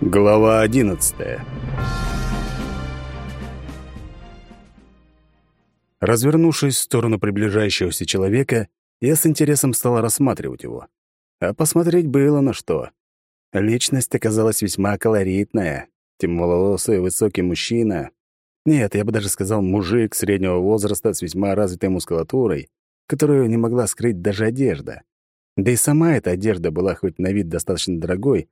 Глава одиннадцатая Развернувшись в сторону приближающегося человека, я с интересом стал рассматривать его. А посмотреть было на что. Личность оказалась весьма колоритная. Темноволосый, высокий мужчина. Нет, я бы даже сказал, мужик среднего возраста с весьма развитой мускулатурой, которую не могла скрыть даже одежда. Да и сама эта одежда была хоть на вид достаточно дорогой,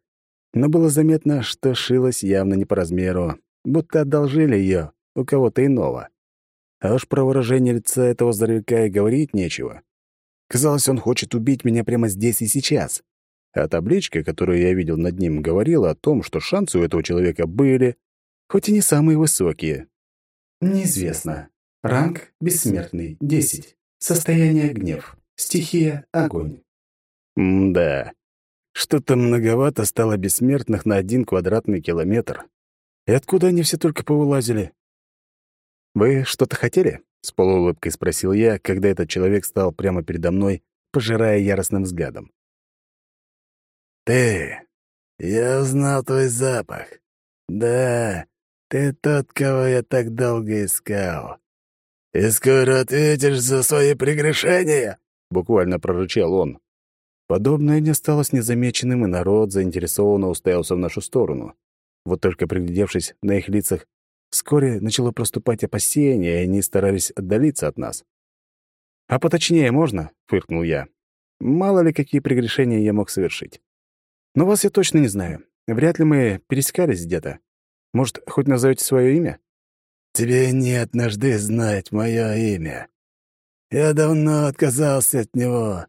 но было заметно, что шилась явно не по размеру, будто одолжили ее у кого-то иного. А уж про выражение лица этого здоровяка и говорить нечего. Казалось, он хочет убить меня прямо здесь и сейчас. А табличка, которую я видел над ним, говорила о том, что шансы у этого человека были, хоть и не самые высокие. Неизвестно. Ранг бессмертный, 10. Состояние гнев. Стихия огонь. М-да. Что-то многовато стало бессмертных на один квадратный километр. И откуда они все только повылазили? «Вы что-то хотели?» — с полуулыбкой спросил я, когда этот человек стал прямо передо мной, пожирая яростным взглядом. «Ты! Я узнал твой запах. Да, ты тот, кого я так долго искал. И скоро ответишь за свои прегрешения!» — буквально прорычал он. Подобное не осталось незамеченным, и народ заинтересованно уставился в нашу сторону. Вот только приглядевшись на их лицах, вскоре начало проступать опасение, и они старались отдалиться от нас. «А поточнее можно?» — фыркнул я. «Мало ли, какие прегрешения я мог совершить. Но вас я точно не знаю. Вряд ли мы пересекались где-то. Может, хоть назовете свое имя?» «Тебе нет нужды знать мое имя. Я давно отказался от него.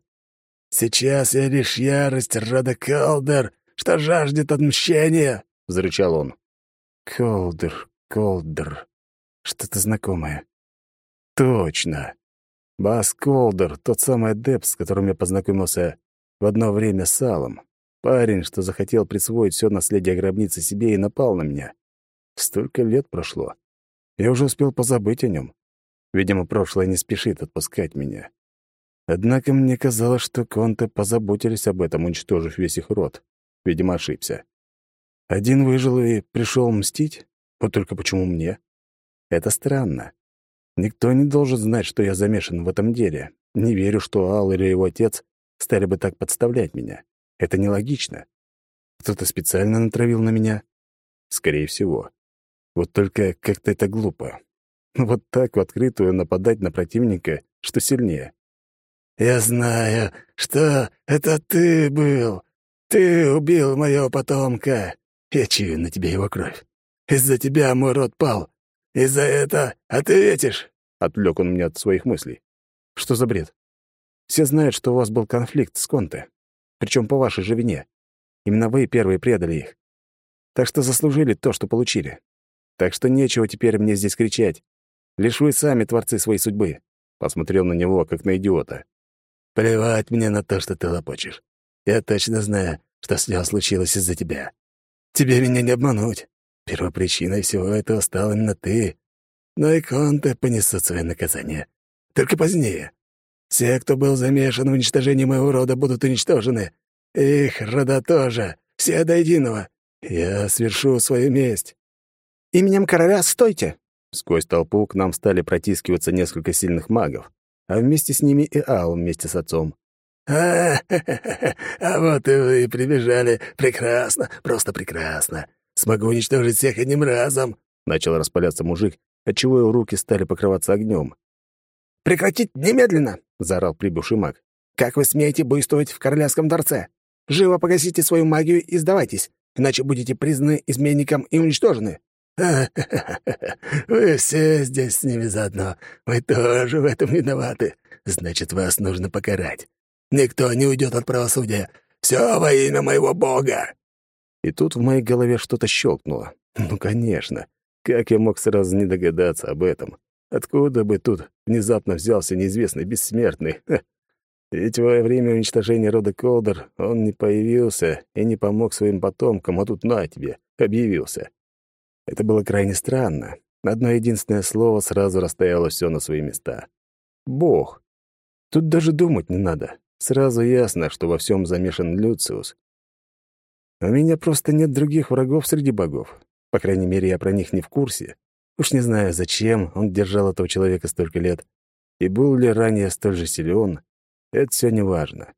Сейчас я лишь ярость рода Колдер, что жаждет отмщения!» — взрычал он. «Колдер, Колдер. Что-то знакомое. Точно. Бас Колдер, тот самый адепт, с которым я познакомился в одно время с Алом. Парень, что захотел присвоить все наследие гробницы себе и напал на меня. Столько лет прошло. Я уже успел позабыть о нем. Видимо, прошлое не спешит отпускать меня. Однако мне казалось, что конты позаботились об этом, уничтожив весь их род. Видимо, ошибся. Один выжил и пришел мстить? Вот только почему мне? Это странно. Никто не должен знать, что я замешан в этом деле. Не верю, что Ал или его отец стали бы так подставлять меня. Это нелогично. Кто-то специально натравил на меня? Скорее всего. Вот только как-то это глупо. Вот так в открытую нападать на противника, что сильнее. «Я знаю, что это ты был. Ты убил моего потомка. Я чую на тебе его кровь. Из-за тебя мой род пал. И за это ответишь!» Отвлек он меня от своих мыслей. «Что за бред? Все знают, что у вас был конфликт с Конте. Причем по вашей же вине. Именно вы первые предали их. Так что заслужили то, что получили. Так что нечего теперь мне здесь кричать. Лишь вы сами творцы своей судьбы». Посмотрел на него, как на идиота. Плевать мне на то, что ты лопочешь. Я точно знаю, что все случилось из-за тебя. Тебе меня не обмануть. Первопричиной всего этого стал именно ты. Но и конты понесут свое наказание. Только позднее. Все, кто был замешан в уничтожении моего рода, будут уничтожены. Их рода тоже. Все до единого. Я свершу свою месть. «Именем короля стойте!» Сквозь толпу к нам стали протискиваться несколько сильных магов а вместе с ними и Ал вместе с отцом. «А, а вот и вы прибежали. Прекрасно, просто прекрасно. Смогу уничтожить всех одним разом», — начал распаляться мужик, отчего его руки стали покрываться огнем. «Прекратить немедленно!» — заорал прибывший маг. «Как вы смеете буйствовать в королевском дворце? Живо погасите свою магию и сдавайтесь, иначе будете признаны изменником и уничтожены». Вы все здесь с ними заодно. Вы тоже в этом виноваты. Значит, вас нужно покарать. Никто не уйдет от правосудия. Все во имя моего бога!» И тут в моей голове что-то щелкнуло. Ну, конечно. Как я мог сразу не догадаться об этом? Откуда бы тут внезапно взялся неизвестный бессмертный? Ведь во время уничтожения рода Колдер он не появился и не помог своим потомкам, а тут на тебе, объявился. Это было крайне странно. Одно единственное слово сразу расстояло все на свои места. Бог. Тут даже думать не надо. Сразу ясно, что во всем замешан Люциус. У меня просто нет других врагов среди богов. По крайней мере, я про них не в курсе. Уж не знаю, зачем он держал этого человека столько лет, и был ли ранее столь же силен, это все не важно.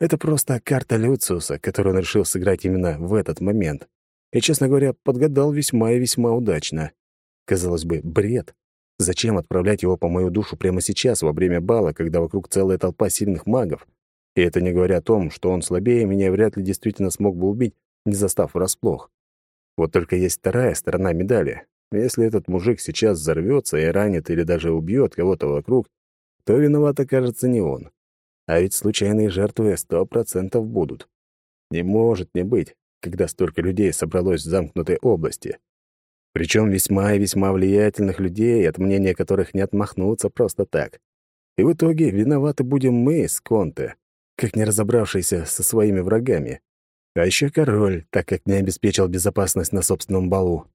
Это просто карта Люциуса, которую он решил сыграть именно в этот момент. И, честно говоря, подгадал весьма и весьма удачно. Казалось бы, бред. Зачем отправлять его по мою душу прямо сейчас, во время бала, когда вокруг целая толпа сильных магов? И это не говоря о том, что он слабее меня вряд ли действительно смог бы убить, не застав врасплох. Вот только есть вторая сторона медали. Если этот мужик сейчас взорвется и ранит или даже убьет кого-то вокруг, то виноват окажется не он. А ведь случайные жертвы сто процентов будут. Не может не быть, когда столько людей собралось в замкнутой области. Причем весьма и весьма влиятельных людей, от мнения которых не отмахнуться просто так. И в итоге виноваты будем мы с Конте, как не разобравшиеся со своими врагами. А еще король, так как не обеспечил безопасность на собственном балу.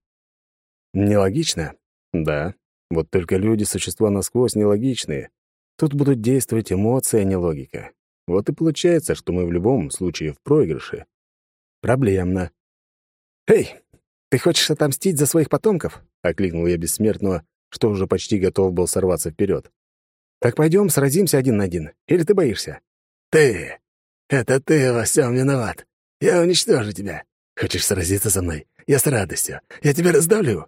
Нелогично? Да. Вот только люди — существа насквозь нелогичные. Тут будут действовать эмоции, а не логика. Вот и получается, что мы в любом случае в проигрыше. Проблемно. «Эй, ты хочешь отомстить за своих потомков?» — окликнул я бессмертного, что уже почти готов был сорваться вперед. «Так пойдем сразимся один на один. Или ты боишься?» «Ты! Это ты во всем виноват. Я уничтожу тебя. Хочешь сразиться со мной? Я с радостью. Я тебя раздавлю».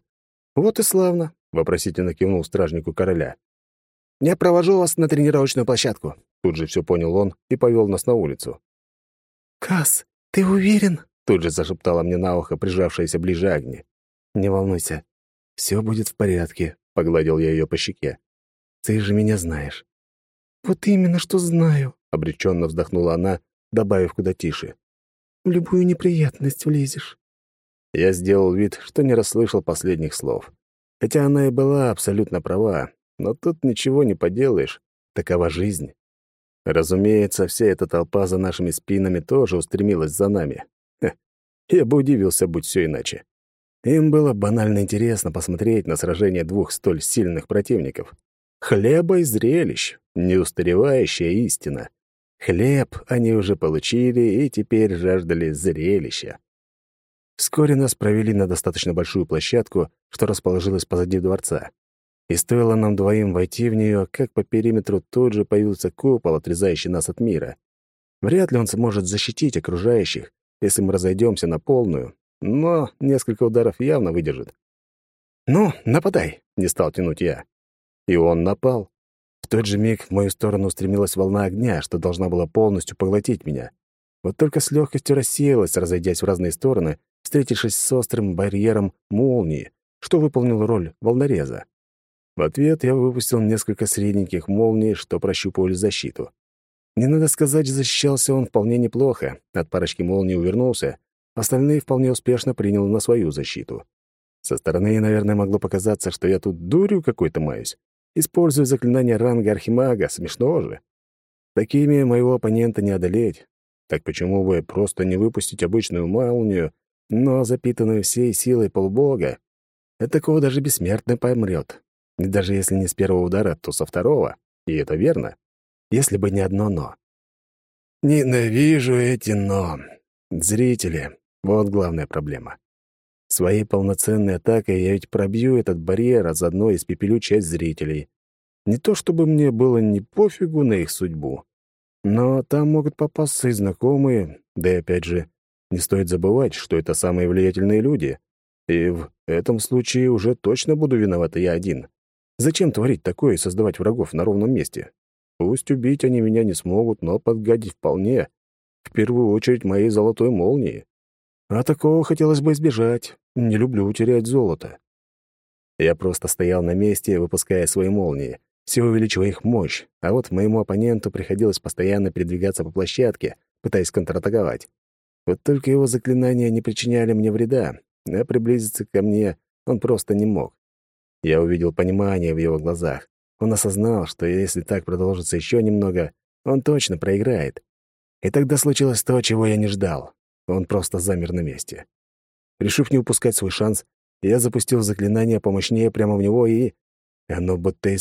«Вот и славно», — вопросительно кивнул стражнику короля. «Я провожу вас на тренировочную площадку», — тут же все понял он и повел нас на улицу. «Касс, ты уверен?» — тут же зашептала мне на ухо прижавшаяся ближе Агни. «Не волнуйся, все будет в порядке», — погладил я ее по щеке. «Ты же меня знаешь». «Вот именно что знаю», — обреченно вздохнула она, добавив куда тише. «В любую неприятность влезешь». Я сделал вид, что не расслышал последних слов. Хотя она и была абсолютно права. Но тут ничего не поделаешь. Такова жизнь. Разумеется, вся эта толпа за нашими спинами тоже устремилась за нами. Я бы удивился, будь все иначе. Им было банально интересно посмотреть на сражение двух столь сильных противников. Хлеба и зрелищ, неустаревающая истина. Хлеб они уже получили и теперь жаждали зрелища. Вскоре нас провели на достаточно большую площадку, что расположилась позади дворца. И стоило нам двоим войти в нее, как по периметру тут же появился купол, отрезающий нас от мира. Вряд ли он сможет защитить окружающих, если мы разойдемся на полную, но несколько ударов явно выдержит. «Ну, нападай!» — не стал тянуть я. И он напал. В тот же миг в мою сторону устремилась волна огня, что должна была полностью поглотить меня. Вот только с легкостью рассеялась, разойдясь в разные стороны, встретившись с острым барьером молнии, что выполнил роль волнореза. В ответ я выпустил несколько средненьких молний, что прощупывали защиту. Не надо сказать, защищался он вполне неплохо. От парочки молний увернулся, остальные вполне успешно принял на свою защиту. Со стороны, наверное, могло показаться, что я тут дурью какой-то маюсь. Использую заклинание ранга архимага, смешно же. Такими моего оппонента не одолеть. Так почему бы просто не выпустить обычную молнию, но запитанную всей силой полбога? От такого даже бессмертный помрет. Даже если не с первого удара, то со второго. И это верно. Если бы не одно «но». Ненавижу эти «но». Зрители — вот главная проблема. Своей полноценной атакой я ведь пробью этот барьер, а заодно испепелю часть зрителей. Не то чтобы мне было не пофигу на их судьбу, но там могут попасться и знакомые, да и опять же, не стоит забывать, что это самые влиятельные люди. И в этом случае уже точно буду виноват я один. Зачем творить такое и создавать врагов на ровном месте? Пусть убить они меня не смогут, но подгадить вполне. В первую очередь моей золотой молнии. А такого хотелось бы избежать. Не люблю терять золото. Я просто стоял на месте, выпуская свои молнии, все увеличивая их мощь, а вот моему оппоненту приходилось постоянно передвигаться по площадке, пытаясь контратаковать. Вот только его заклинания не причиняли мне вреда, а приблизиться ко мне он просто не мог. Я увидел понимание в его глазах. Он осознал, что если так продолжится еще немного, он точно проиграет. И тогда случилось то, чего я не ждал. Он просто замер на месте. Решив не упускать свой шанс, я запустил заклинание помощнее прямо в него, и... Оно будто и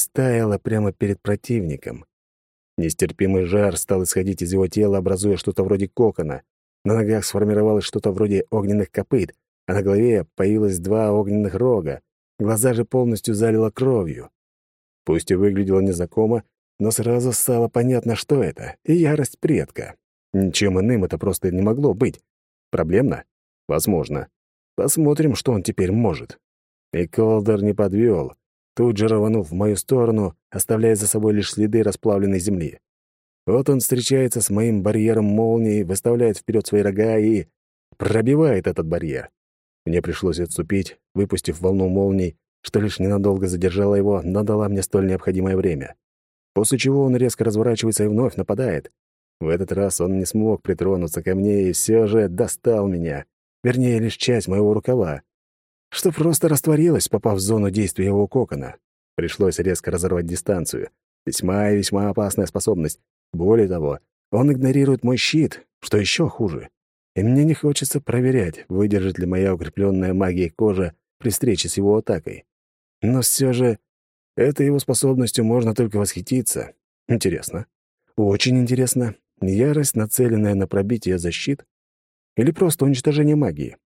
прямо перед противником. Нестерпимый жар стал исходить из его тела, образуя что-то вроде кокона. На ногах сформировалось что-то вроде огненных копыт, а на голове появилось два огненных рога. Глаза же полностью залило кровью. Пусть и выглядело незнакомо, но сразу стало понятно, что это, ярость предка. Ничем иным это просто не могло быть. Проблемно? Возможно. Посмотрим, что он теперь может. И Колдер не подвел, тут же рванув в мою сторону, оставляя за собой лишь следы расплавленной земли. Вот он встречается с моим барьером молнии, выставляет вперед свои рога и... пробивает этот барьер. Мне пришлось отступить, выпустив волну молний, что лишь ненадолго задержала его, но дала мне столь необходимое время. После чего он резко разворачивается и вновь нападает. В этот раз он не смог притронуться ко мне и все же достал меня, вернее, лишь часть моего рукава, что просто растворилось, попав в зону действия его кокона. Пришлось резко разорвать дистанцию. Весьма и весьма опасная способность. Более того, он игнорирует мой щит, что еще хуже. И мне не хочется проверять, выдержит ли моя укрепленная магией кожа при встрече с его атакой. Но все же этой его способностью можно только восхититься. Интересно. Очень интересно. Ярость, нацеленная на пробитие защит? Или просто уничтожение магии?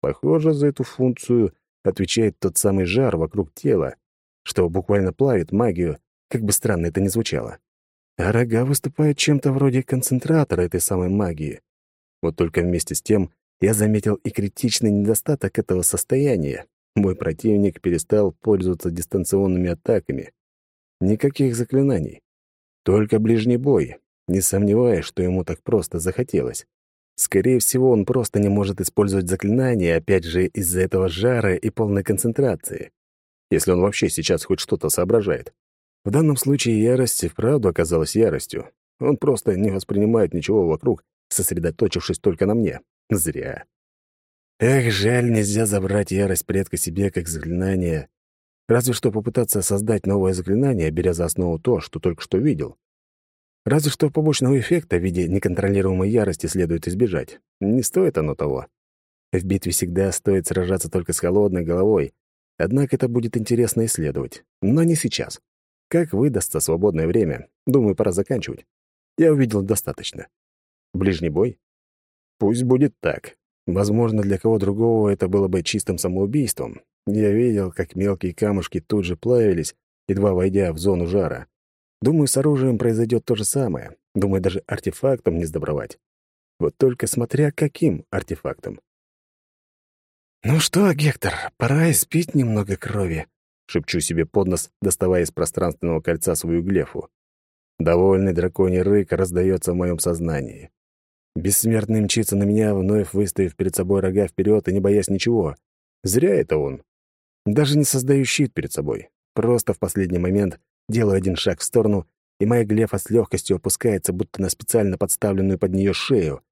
Похоже, за эту функцию отвечает тот самый жар вокруг тела, что буквально плавит магию, как бы странно это ни звучало. А рога выступают чем-то вроде концентратора этой самой магии. Вот только вместе с тем я заметил и критичный недостаток этого состояния. Мой противник перестал пользоваться дистанционными атаками. Никаких заклинаний. Только ближний бой, не сомневаюсь, что ему так просто захотелось. Скорее всего, он просто не может использовать заклинания, опять же, из-за этого жара и полной концентрации. Если он вообще сейчас хоть что-то соображает. В данном случае ярость и вправду оказалась яростью. Он просто не воспринимает ничего вокруг, сосредоточившись только на мне. Зря. Эх, жаль, нельзя забрать ярость предка себе как заклинание. Разве что попытаться создать новое заклинание, беря за основу то, что только что видел. Разве что побочного эффекта в виде неконтролируемой ярости следует избежать. Не стоит оно того. В битве всегда стоит сражаться только с холодной головой. Однако это будет интересно исследовать. Но не сейчас. Как выдастся свободное время? Думаю, пора заканчивать. Я увидел достаточно. Ближний бой? Пусть будет так. Возможно, для кого другого это было бы чистым самоубийством. Я видел, как мелкие камушки тут же плавились, едва войдя в зону жара. Думаю, с оружием произойдет то же самое. Думаю, даже артефактом не сдобровать. Вот только смотря каким артефактом. «Ну что, Гектор, пора испить немного крови», — шепчу себе под нос, доставая из пространственного кольца свою глефу. Довольный драконий рык раздается в моем сознании. Бессмертный мчится на меня, вновь выставив перед собой рога вперед и не боясь ничего. Зря это он. Даже не создаю щит перед собой. Просто в последний момент Делаю один шаг в сторону, и моя глефа с легкостью опускается, будто на специально подставленную под нее шею.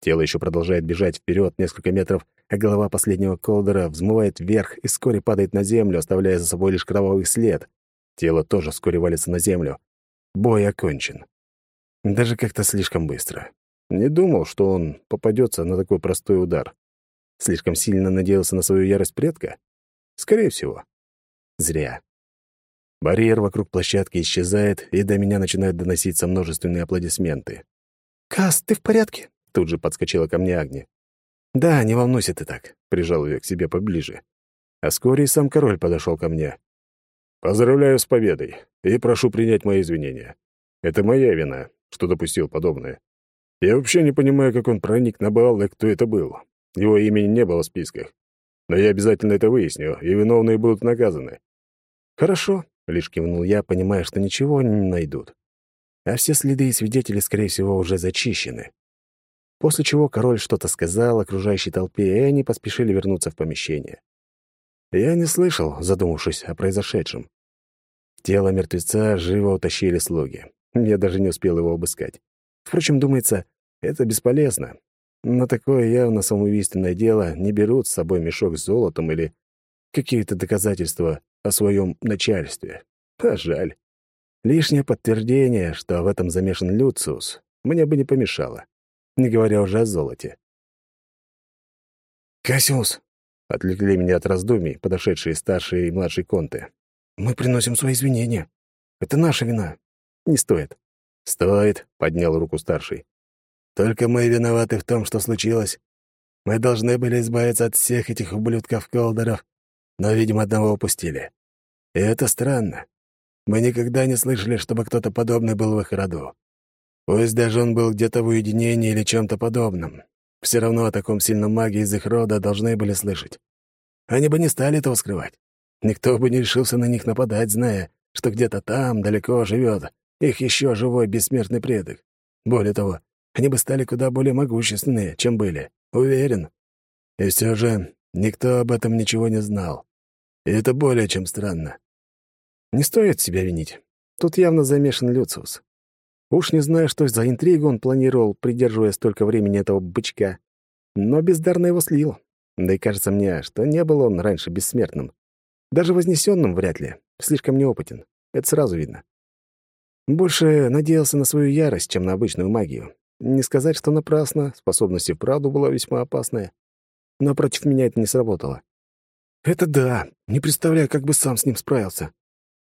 Тело еще продолжает бежать вперед несколько метров, а голова последнего колдера взмывает вверх и вскоре падает на землю, оставляя за собой лишь кровавый след. Тело тоже вскоре валится на землю. Бой окончен. Даже как-то слишком быстро. Не думал, что он попадется на такой простой удар. Слишком сильно надеялся на свою ярость предка? Скорее всего. Зря. Барьер вокруг площадки исчезает, и до меня начинают доноситься множественные аплодисменты. «Кас, ты в порядке?» — тут же подскочила ко мне Агни. «Да, не волнуйся ты так», — прижал ее к себе поближе. А вскоре и сам король подошел ко мне. «Поздравляю с победой и прошу принять мои извинения. Это моя вина, что допустил подобное. Я вообще не понимаю, как он проник на бал и кто это был. Его имени не было в списках. Но я обязательно это выясню, и виновные будут наказаны». «Хорошо», Лишь кивнул я, понимая, что ничего не найдут. А все следы и свидетели, скорее всего, уже зачищены. После чего король что-то сказал окружающей толпе, и они поспешили вернуться в помещение. Я не слышал, задумавшись о произошедшем. Тело мертвеца живо утащили слуги. Я даже не успел его обыскать. Впрочем, думается, это бесполезно. На такое явно самоубийственное дело не берут с собой мешок с золотом или какие-то доказательства о своем начальстве. А жаль. Лишнее подтверждение, что в этом замешан Люциус, мне бы не помешало, не говоря уже о золоте. «Кассиус!» — отвлекли меня от раздумий, подошедшие старшие и младшие конты. «Мы приносим свои извинения. Это наша вина. Не стоит». «Стоит», — поднял руку старший. Только мы виноваты в том, что случилось. Мы должны были избавиться от всех этих ублюдков-колдеров, но, видимо, одного упустили. И это странно. Мы никогда не слышали, чтобы кто-то подобный был в их роду. Пусть даже он был где-то в уединении или чем-то подобном. Все равно о таком сильном маге из их рода должны были слышать. Они бы не стали этого скрывать. Никто бы не решился на них нападать, зная, что где-то там, далеко живет их еще живой бессмертный предок. Более того, они бы стали куда более могущественные, чем были, уверен. И все же никто об этом ничего не знал. И это более чем странно. Не стоит себя винить. Тут явно замешан Люциус. Уж не знаю, что за интригу он планировал, придерживая столько времени этого бычка. Но бездарно его слил. Да и кажется мне, что не был он раньше бессмертным. Даже вознесенным вряд ли. Слишком неопытен. Это сразу видно. Больше надеялся на свою ярость, чем на обычную магию. Не сказать, что напрасно, способность и вправду была весьма опасная. Но против меня это не сработало. «Это да. Не представляю, как бы сам с ним справился.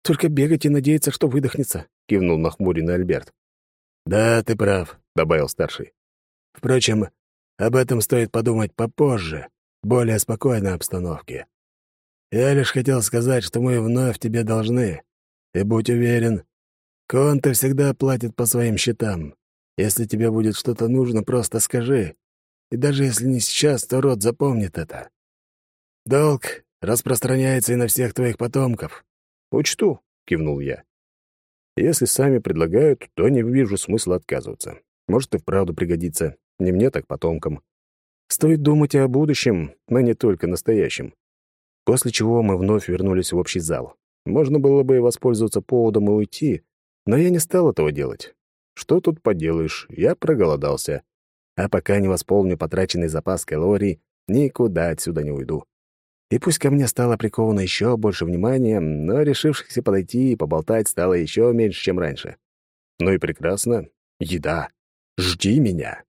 Только бегать и надеяться, что выдохнется», — кивнул нахмуренный Альберт. «Да, ты прав», — добавил старший. «Впрочем, об этом стоит подумать попозже, в более спокойной обстановке. Я лишь хотел сказать, что мы вновь тебе должны. И будь уверен, Конты всегда платит по своим счетам. Если тебе будет что-то нужно, просто скажи. И даже если не сейчас, то род запомнит это. Долг распространяется и на всех твоих потомков. «Учту», — кивнул я. Если сами предлагают, то не вижу смысла отказываться. Может, и вправду пригодится. Не мне, так потомкам. Стоит думать о будущем, но не только настоящем. После чего мы вновь вернулись в общий зал. Можно было бы воспользоваться поводом и уйти, но я не стал этого делать. Что тут поделаешь, я проголодался. А пока не восполню потраченный запас калорий, никуда отсюда не уйду. И пусть ко мне стало приковано еще больше внимания, но решившихся подойти и поболтать стало еще меньше, чем раньше. Ну и прекрасно. Еда. Жди меня.